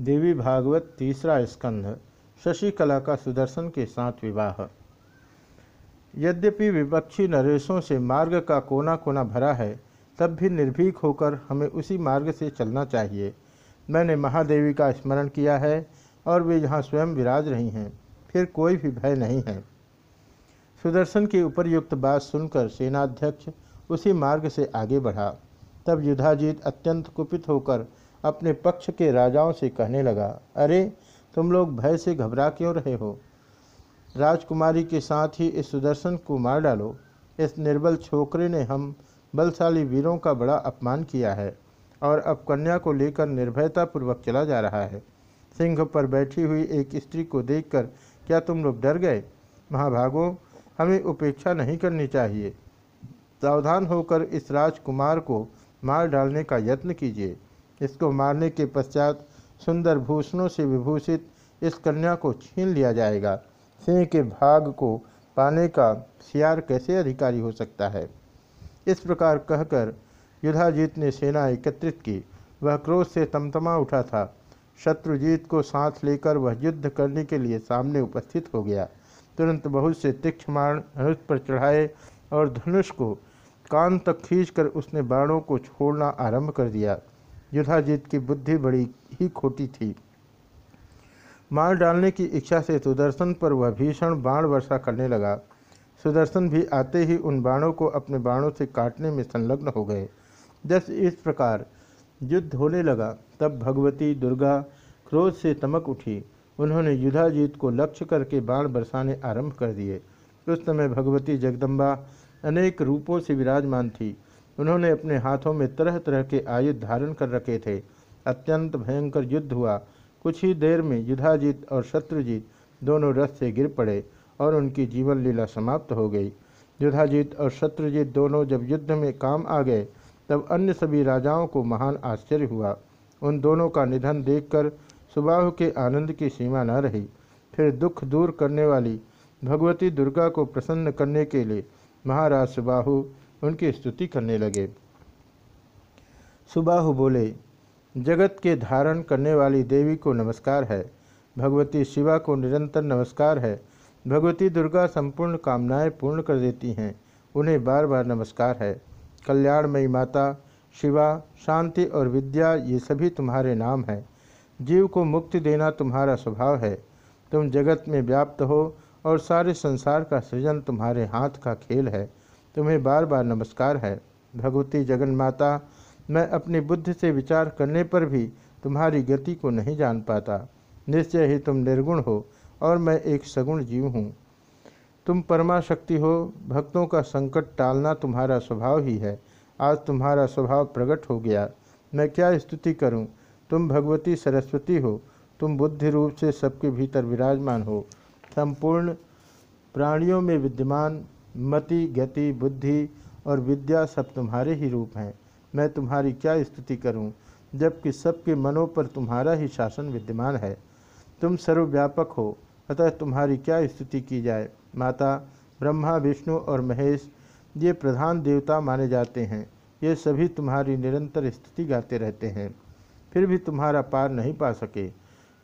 देवी भागवत तीसरा स्कंध, शशिकला का सुदर्शन के साथ विवाह। यद्यपि विपक्षी नरेशों से मार्ग का कोना कोना भरा है, तब भी निर्भीक होकर हमें उसी मार्ग से चलना चाहिए। मैंने महादेवी का स्मरण किया है और वे यहाँ स्वयं विराज रही हैं, फिर कोई भी भय नहीं है। सुदर्शन की उपरयुक्त बात सुनकर सेनाध्यक्ष उसी मार्ग से आगे बढ़ा। तब युधाजीत अत्यंत कुपित होकर अपने पक्ष के राजाओं से कहने लगा, अरे, तुम लोग भय से घबरा क्यों रहे हो? राजकुमारी के साथ ही इस सुदर्शन को मार डालो। इस निर्बल छोकरे ने हम बलशाली वीरों का बड़ा अपमान किया है और अब कन्या को लेकर निर्भयतापूर्वक चला जा रहा है। सिंह पर बैठी हुई एक स्त्री को देखकर, क्या तुम लोग डर गए? महाभागो, हमें उपेक्षा नहीं करनी चाहिए। सावधान होकर इस राजकुमार को मार डालने का यत्न कीजिए। इसको मारने के पश्चात सुंदर भूषणों से विभूषित इस कन्या को छीन लिया जाएगा। सिंह के भाग को पाने का सियार कैसे अधिकारी हो सकता है? इस प्रकार कहकर युधाजीत ने सेना एकत्रित की। वह क्रोध से तमतमा उठा था। शत्रुजीत को साथ लेकर वह युद्ध करने के लिए सामने उपस्थित हो गया। तुरंत बहुत से तीक्षमाण धनुष पर चढ़ाए और धनुष को कान तक खींचकर उसने बाणों को छोड़ना आरंभ कर दिया। युधाजीत की बुद्धि बड़ी ही खोटी थी। मार डालने की इच्छा से सुदर्शन पर वह भीषण बाण वर्षा करने लगा। सुदर्शन भी आते ही उन बाणों को अपने बाणों से काटने में संलग्न हो गए। जब इस प्रकार युद्ध होने लगा, तब भगवती दुर्गा क्रोध से तमक उठी। उन्होंने युधाजीत को लक्ष्य करके बाण बरसाने आरंभ कर दिए। उस समय भगवती जगदम्बा अनेक रूपों से विराजमान थी। उन्होंने अपने हाथों में तरह तरह के आयुध धारण कर रखे थे। अत्यंत भयंकर युद्ध हुआ। कुछ ही देर में युधाजीत और शत्रुजीत दोनों रथ से गिर पड़े और उनकी जीवन लीला समाप्त हो गई। युधाजीत और शत्रुजीत दोनों जब युद्ध में काम आ गए, तब अन्य सभी राजाओं को महान आश्चर्य हुआ। उन दोनों का निधन देखकर सुबाहु के आनंद की सीमा न रही। फिर दुख दूर करने वाली भगवती दुर्गा को प्रसन्न करने के लिए महाराज सुबाहु उनकी स्तुति करने लगे। सुबाहु बोले, जगत के धारण करने वाली देवी को नमस्कार है। भगवती शिवा को निरंतर नमस्कार है। भगवती दुर्गा संपूर्ण कामनाएँ पूर्ण कर देती हैं। उन्हें बार बार नमस्कार है। कल्याणमयी माता, शिवा, शांति और विद्या ये सभी तुम्हारे नाम हैं। जीव को मुक्ति देना तुम्हारा स्वभाव है। तुम जगत में व्याप्त हो और सारे संसार का सृजन तुम्हारे हाथ का खेल है। तुम्हें बार बार नमस्कार है। भगवती जगन माता मैं अपनी बुद्धि से विचार करने पर भी तुम्हारी गति को नहीं जान पाता। निश्चय ही तुम निर्गुण हो और मैं एक सगुण जीव हूँ। तुम परमा शक्ति हो, भक्तों का संकट टालना तुम्हारा स्वभाव ही है। आज तुम्हारा स्वभाव प्रकट हो गया। मैं क्या स्तुति करूँ? तुम भगवती सरस्वती हो, तुम बुद्धि रूप से सबके भीतर विराजमान हो। संपूर्ण प्राणियों में विद्यमान मति, गति, बुद्धि और विद्या सब तुम्हारे ही रूप हैं। मैं तुम्हारी क्या स्तुति करूँ, जबकि सबके मनों पर तुम्हारा ही शासन विद्यमान है? तुम सर्वव्यापक हो, अतः तुम्हारी क्या स्तुति की जाए? माता, ब्रह्मा, विष्णु और महेश, ये प्रधान देवता माने जाते हैं। ये सभी तुम्हारी निरंतर स्तुति गाते रहते हैं। फिर भी तुम्हारा पार नहीं पा सके।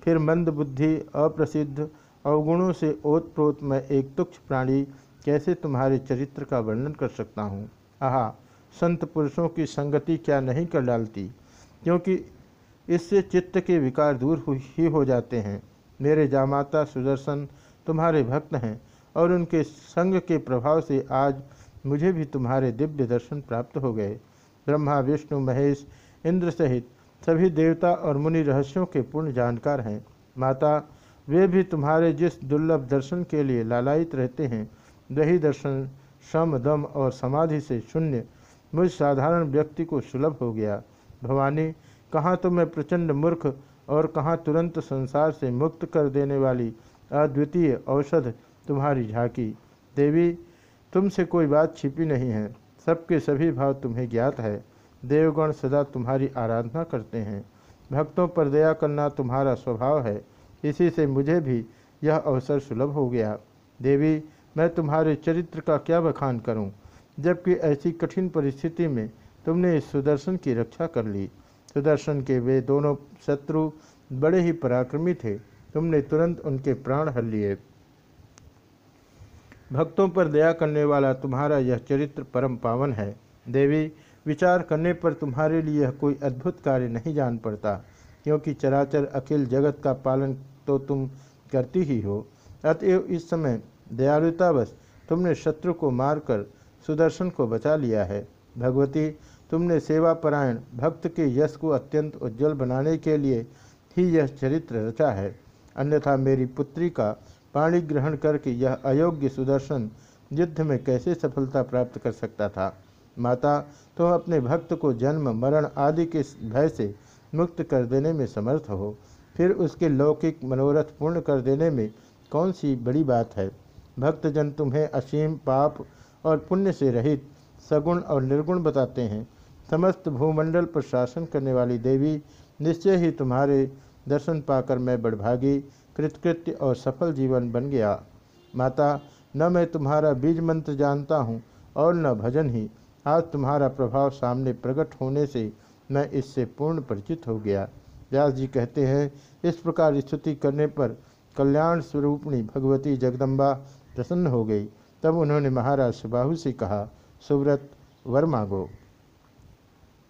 फिर मंद बुद्धि, अप्रसिद्ध, अवगुणों से ओतप्रोत में एक तुक्ष प्राणी कैसे तुम्हारे चरित्र का वर्णन कर सकता हूँ? आहा, संत पुरुषों की संगति क्या नहीं कर डालती? क्योंकि इससे चित्त के विकार दूर ही हो जाते हैं। मेरे जामाता सुदर्शन तुम्हारे भक्त हैं और उनके संग के प्रभाव से आज मुझे भी तुम्हारे दिव्य दर्शन प्राप्त हो गए। ब्रह्मा, विष्णु, महेश, इंद्र सहित सभी देवता और मुनि रहस्यों के पूर्ण जानकार हैं। माता, वे भी तुम्हारे जिस दुर्लभ दर्शन के लिए लालायित रहते हैं वही दर्शन श्रम दम और समाधि से शून्य मुझ साधारण व्यक्ति को सुलभ हो गया। भवानी, कहाँ तो मैं प्रचंड मूर्ख और कहाँ तुरंत संसार से मुक्त कर देने वाली अद्वितीय औषध तुम्हारी झांकी। देवी, तुमसे कोई बात छिपी नहीं है। सबके सभी भाव तुम्हें ज्ञात है। देवगण सदा तुम्हारी आराधना करते हैं। भक्तों पर दया करना तुम्हारा स्वभाव है। इसी से मुझे भी यह अवसर सुलभ हो गया। देवी मैं तुम्हारे चरित्र का क्या बखान करूँ? जबकि ऐसी कठिन परिस्थिति में तुमने इस सुदर्शन की रक्षा कर ली। सुदर्शन के वे दोनों शत्रु बड़े ही पराक्रमी थे। तुमने तुरंत उनके प्राण हर लिए। भक्तों पर दया करने वाला तुम्हारा यह चरित्र परम पावन है। देवी, विचार करने पर तुम्हारे लिए यह कोई अद्भुत कार्य नहीं जान पड़ता, क्योंकि चराचर अखिल जगत का पालन तो तुम करती ही हो। अतएव इस समय दयालुतावश तुमने शत्रु को मारकर सुदर्शन को बचा लिया है। भगवती, तुमने सेवापरायण भक्त के यश को अत्यंत उज्जवल बनाने के लिए ही यह चरित्र रचा है। अन्यथा मेरी पुत्री का पाणी ग्रहण करके यह अयोग्य सुदर्शन युद्ध में कैसे सफलता प्राप्त कर सकता था? माता, तुम अपने भक्त को जन्म, मरण आदि के भय से मुक्त कर देने में समर्थ हो। फिर उसके लौकिक मनोरथ पूर्ण कर देने में कौन सी बड़ी बात है? भक्तजन तुम्हें असीम, पाप और पुण्य से रहित, सगुण और निर्गुण बताते हैं। समस्त भूमंडल पर शासन करने वाली देवी, निश्चय ही तुम्हारे दर्शन पाकर मैं बड़भागी कृतकृत्य और सफल जीवन बन गया। माता, न मैं तुम्हारा बीज मंत्र जानता हूँ और न भजन ही। आज तुम्हारा प्रभाव सामने प्रकट होने से मैं इससे पूर्ण परिचित हो गया। व्यास जी कहते हैं, इस प्रकार स्तुति करने पर कल्याण स्वरूपणी भगवती जगदम्बा प्रसन्न हो गई। तब उन्होंने महाराज सुबाहु से कहा, सुव्रत वर्मा मांगो।